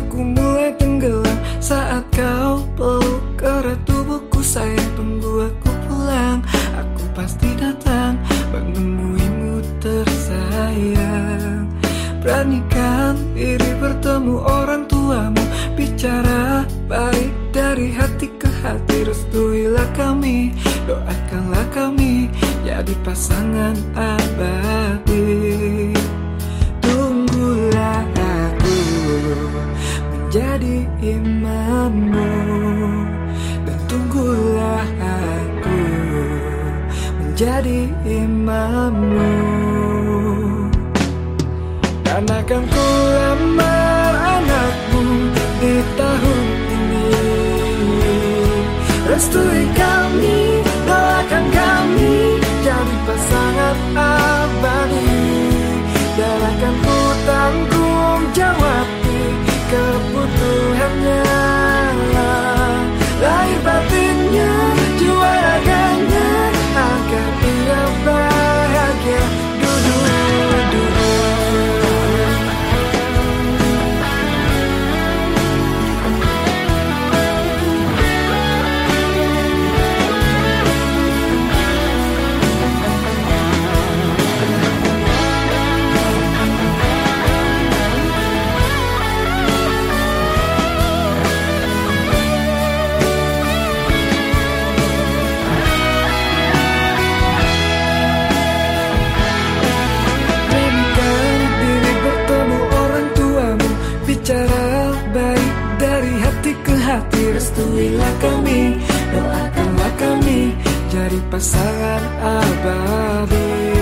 Aku mulai tenggelam saat kau peluk erat tubuhku sayang tunggu aku pulang. Aku pasti datang menemuimu tersayang. Beranikan diri bertemu orang tuamu. Bicara baik dari hati ke hati Restuilah kami, doakanlah kami Jadi pasangan abadi menjadi imammu. Dan akan ku lamar anakmu di tahun ini. Restui kami, doakan kami Jadi pasangan hati ke hati Restuilah kami, doakanlah kami. Jadi pasangan abadi.